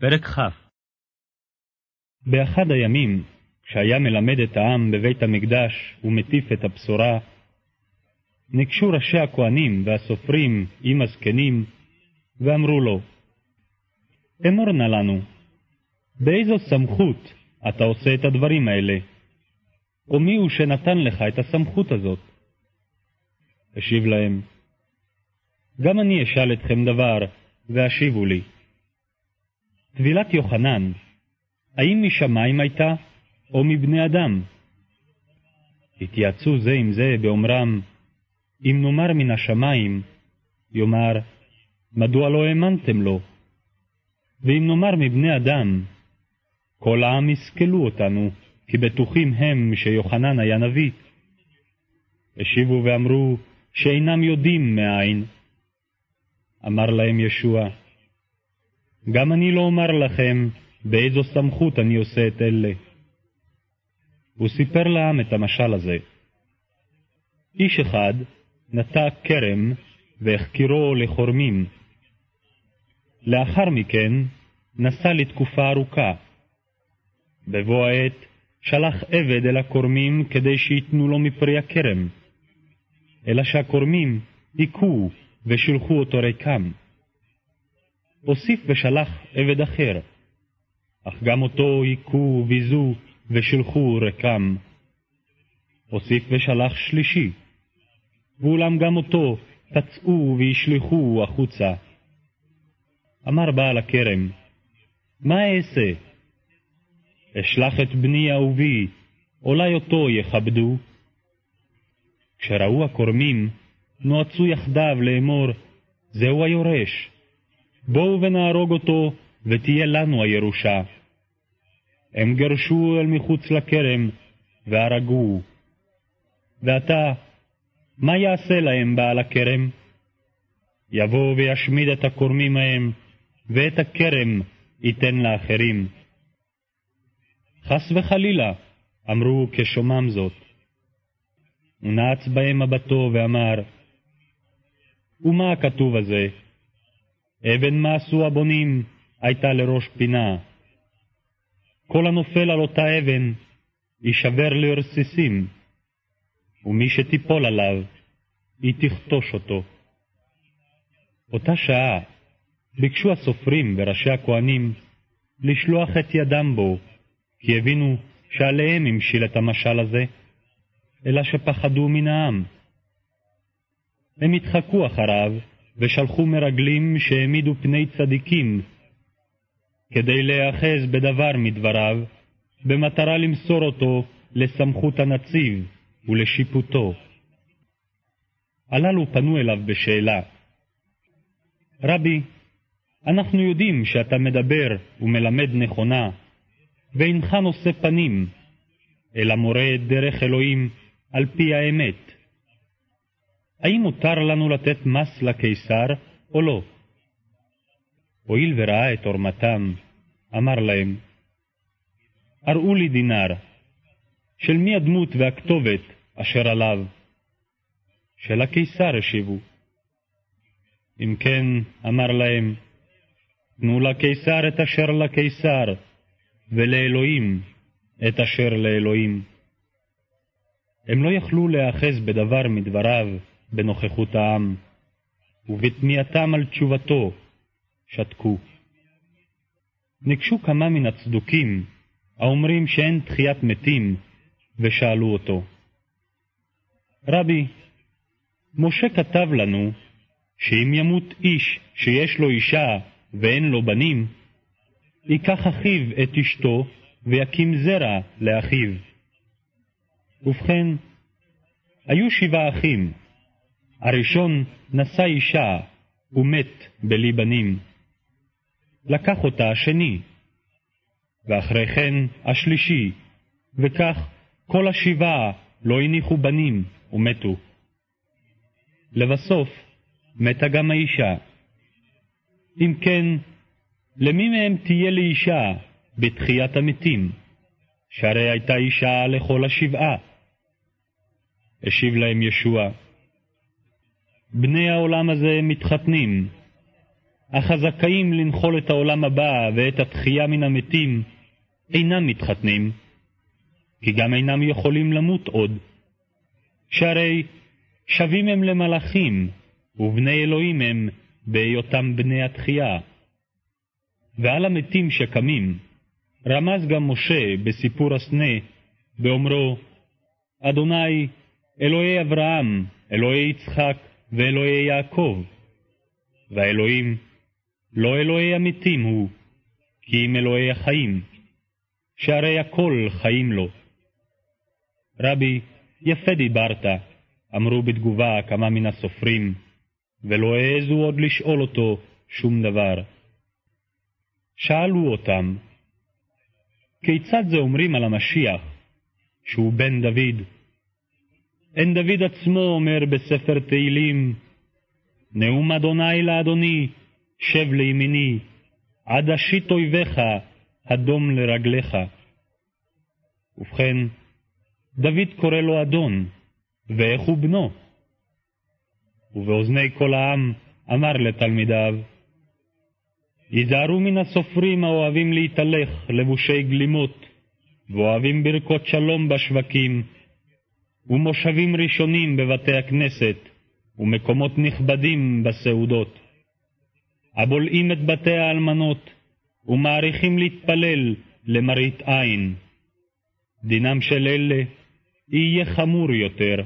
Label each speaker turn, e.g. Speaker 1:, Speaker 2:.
Speaker 1: פרק כ'
Speaker 2: באחד הימים, כשהיה מלמד את העם בבית המקדש ומטיף את הבשורה, ניגשו ראשי הכהנים והסופרים עם הזקנים, ואמרו לו, אמור נא לנו, באיזו סמכות אתה עושה את הדברים האלה? או מי הוא שנתן לך את הסמכות הזאת? השיב להם, גם אני אשאל אתכם דבר, והשיבו לי. טבילת יוחנן, האם משמיים הייתה, או מבני אדם? התייעצו זה עם זה באומרם, אם נאמר מן השמיים, יאמר, מדוע לא האמנתם לו? ואם נאמר מבני אדם, כל העם יסכלו אותנו, כי בטוחים הם שיוחנן היה נביא. השיבו ואמרו שאינם יודעים מאין. אמר להם ישוע, גם אני לא אומר לכם באיזו סמכות אני עושה את אלה. הוא סיפר לעם את המשל הזה. איש אחד נטע כרם והחקירו לחורמים. לאחר מכן נסע לתקופה ארוכה. בבוא העת שלח עבד אל הכורמים כדי שייתנו לו מפרי הכרם. אלא שהכורמים היכו ושילחו אותו ריקם. הוסיף ושלח עבד אחר, אך גם אותו היכו, ויזו ושלחו רקם. הוסיף ושלח שלישי, ואולם גם אותו תצאו וישלחו החוצה. אמר בעל הכרם, מה אעשה? אשלח את בני אהובי, אולי אותו יכבדו. כשראו הכורמים, נועצו יחדיו לאמור, זהו היורש, בואו ונהרוג אותו, ותהיה לנו הירושה. הם גרשו אל מחוץ לכרם, והרגוהו. ועתה, מה יעשה להם בעל הכרם? יבוא וישמיד את הכורמים ההם, ואת הכרם ייתן לאחרים. חס וחלילה, אמרו כשומם זאת. הוא נעץ בהם מבטו ואמר, ומה הכתוב הזה? אבן מה עשו הבונים הייתה לראש פינה. כל הנופל על אותה אבן יישבר לרסיסים, ומי שתיפול עליו, היא תכתוש אותו. אותה שעה ביקשו הסופרים וראשי הכהנים לשלוח את ידם בו, כי הבינו שעליהם המשיל את המשל הזה, אלא שפחדו מן העם. הם התחקו אחריו, ושלחו מרגלים שהעמידו פני צדיקים, כדי להיאחז בדבר מדבריו, במטרה למסור אותו לסמכות הנציב ולשיפוטו. הללו פנו אליו בשאלה, רבי, אנחנו יודעים שאתה מדבר ומלמד נכונה, ואינך נושא פנים, אלא מורה דרך אלוהים על פי האמת. האם מותר לנו לתת מס לקיסר או לא? הואיל וראה את עורמתם, אמר להם, הראו לי דינר, של מי הדמות והכתובת אשר עליו? של הקיסר השיבו. אם כן, אמר להם, תנו לקיסר את אשר לקיסר, ולאלוהים את אשר לאלוהים. הם לא יכלו להיאחז בדבר מדבריו, בנוכחות העם, ובתמיהתם על תשובתו שתקו. ניגשו כמה מן הצדוקים, האומרים שאין תחיית מתים, ושאלו אותו. רבי, משה כתב לנו שאם ימות איש שיש לו אישה ואין לו בנים, ייקח אחיו את אשתו ויקים זרע לאחיו. ובכן, היו שבעה אחים, הראשון נשא אישה ומת בלי בנים. לקח אותה השני, ואחרי כן השלישי, וכך כל השבעה לא הניחו בנים ומתו. לבסוף מתה גם האישה. אם כן, למי מהם תהיה לאישה בתחיית המתים? שהרי הייתה אישה לכל השבעה. השיב להם ישוע, בני העולם הזה מתחתנים, אך הזכאים לנחול את העולם הבא ואת התחייה מן המתים אינם מתחתנים, כי גם אינם יכולים למות עוד. שהרי שווים הם למלאכים, ובני אלוהים הם בהיותם בני התחייה. ועל המתים שקמים, רמז גם משה בסיפור הסנה, באומרו, אדוני, אלוהי אברהם, אלוהי יצחק ואלוהי יעקב. והאלוהים לא אלוהי המתים הוא, כי אם אלוהי החיים, שהרי הכל חיים לו. רבי, יפה דיברת, אמרו בתגובה כמה מן הסופרים, ולא העזו עוד לשאול אותו שום דבר. שאלו אותם, כיצד זה אומרים על המשיח, שהוא בן דוד? אין דוד עצמו אומר בספר תהילים, נאום אדוני לאדוני, שב לימיני, עד אשית אויביך, הדום לרגליך. ובכן, דוד קורא לו אדון, ואיך הוא בנו? ובאוזני כל העם אמר לתלמידיו, היזהרו מן הסופרים האוהבים להתהלך, לבושי גלימות, ואוהבים ברכות שלום בשווקים, ומושבים ראשונים בבתי הכנסת, ומקומות נכבדים בסעודות. הבולעים את בתי האלמנות, ומעריכים להתפלל למראית עין. דינם של אלה יהיה חמור יותר.